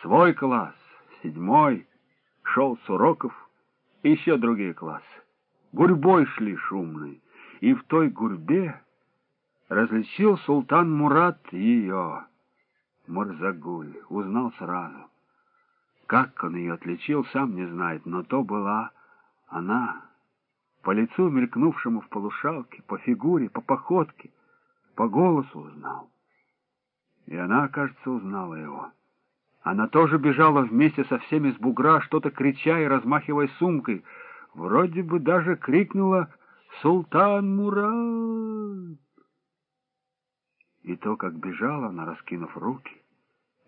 Свой класс, седьмой, шел с уроков, и еще другие классы. Гурьбой шли шумной, и в той гурьбе различил султан Мурат ее, Мурзагуль, узнал сразу. Как он ее отличил, сам не знает, но то была она. По лицу, мелькнувшему в полушалке, по фигуре, по походке, по голосу узнал. И она, кажется, узнала его. Она тоже бежала вместе со всеми с бугра, что-то крича и размахивая сумкой. Вроде бы даже крикнула «Султан Мурат!» И то, как бежала она, раскинув руки,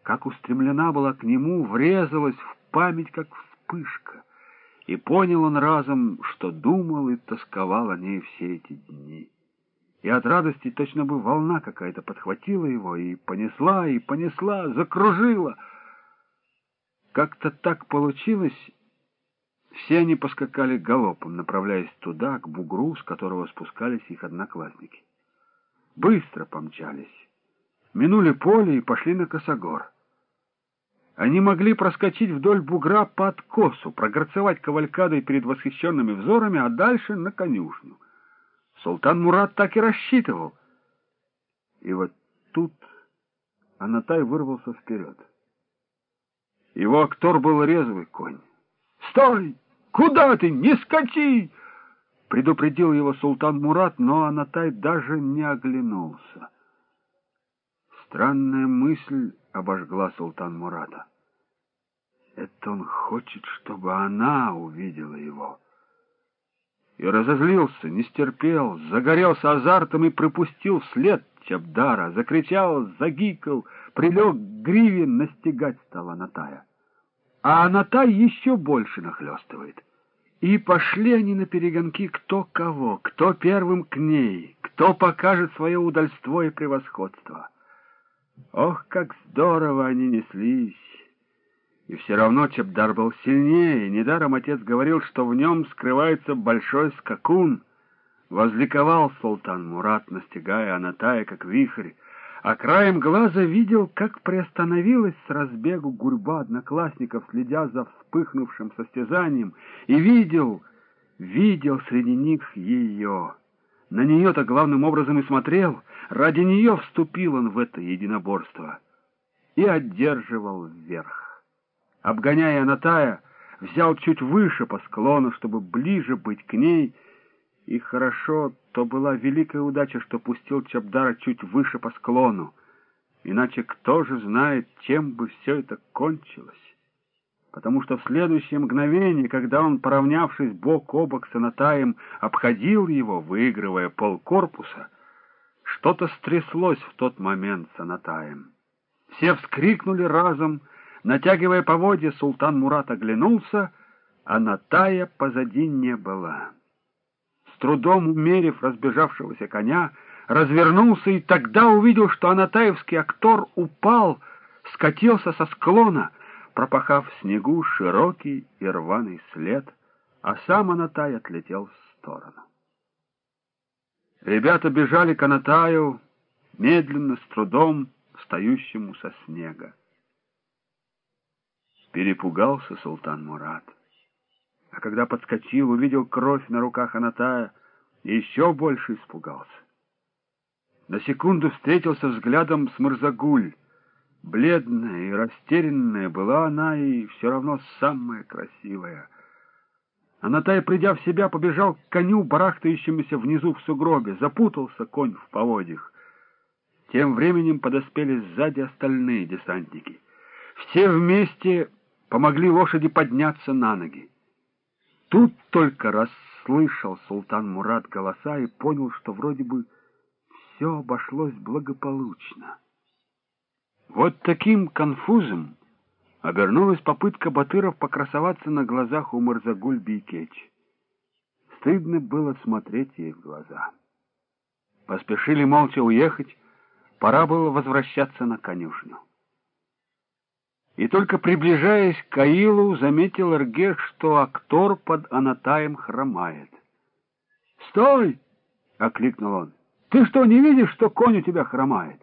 как устремлена была к нему, врезалась в память, как вспышка. И понял он разом, что думал и тосковал о ней все эти дни. И от радости точно бы волна какая-то подхватила его и понесла, и понесла, закружила — как-то так получилось, все они поскакали галопом, направляясь туда, к бугру, с которого спускались их одноклассники. Быстро помчались, минули поле и пошли на косогор. Они могли проскочить вдоль бугра по откосу, прогорцевать кавалькадой перед восхищенными взорами, а дальше на конюшню. Султан Мурат так и рассчитывал. И вот тут Анатай вырвался вперед. Его актор был резвый конь. «Стой! Куда ты? Не скачи!» Предупредил его султан Мурат, но Анатай даже не оглянулся. Странная мысль обожгла султан Мурата. Это он хочет, чтобы она увидела его. И разозлился, не стерпел, загорелся азартом и пропустил вслед Чабдара, закричал, загикал, прилег к гриве, настигать стала Натая. А Натай еще больше нахлестывает. И пошли они на перегонки кто кого, кто первым к ней, кто покажет свое удальство и превосходство. Ох, как здорово они неслись! И все равно Чебдар был сильнее, недаром отец говорил, что в нем скрывается большой скакун. Возликовал султан Мурат, настигая Анатая, как вихрь, а краем глаза видел, как приостановилась с разбегу гурьба одноклассников, следя за вспыхнувшим состязанием, и видел, видел среди них ее. На нее-то главным образом и смотрел, ради нее вступил он в это единоборство и одерживал вверх. Обгоняя Анатая, взял чуть выше по склону, чтобы ближе быть к ней — и хорошо, то была великая удача, что пустил Чабдара чуть выше по склону. Иначе кто же знает, чем бы все это кончилось. Потому что в следующее мгновение, когда он, поравнявшись бок о бок с Анатаем, обходил его, выигрывая полкорпуса, что-то стряслось в тот момент с Анатаем. Все вскрикнули разом, натягивая поводья, султан Мурат оглянулся, а Натая позади не была трудом умерив разбежавшегося коня, развернулся и тогда увидел, что анатаевский актор упал, скатился со склона, пропахав в снегу широкий и рваный след, а сам Анатай отлетел в сторону. Ребята бежали к Анатаю, медленно, с трудом, встающему со снега. Перепугался султан Мурат. А когда подскочил, увидел кровь на руках Анатая, и еще больше испугался. На секунду встретился взглядом с Мырзагуль. Бледная и растерянная была она, и все равно самая красивая. Анатай, придя в себя, побежал к коню, барахтающемуся внизу в сугробе. Запутался конь в поводьях. Тем временем подоспели сзади остальные десантники. Все вместе помогли лошади подняться на ноги. Тут только расслышал султан Мурат голоса и понял, что вроде бы все обошлось благополучно. Вот таким конфузом обернулась попытка Батыров покрасоваться на глазах у Марзагуль Бейкеч. Стыдно было смотреть ей в глаза. Поспешили молча уехать, пора было возвращаться на конюшню. И только приближаясь к Аилу, заметил Эргеш, что актор под Анатаем хромает. «Стой!» — окликнул он. «Ты что, не видишь, что конь у тебя хромает?»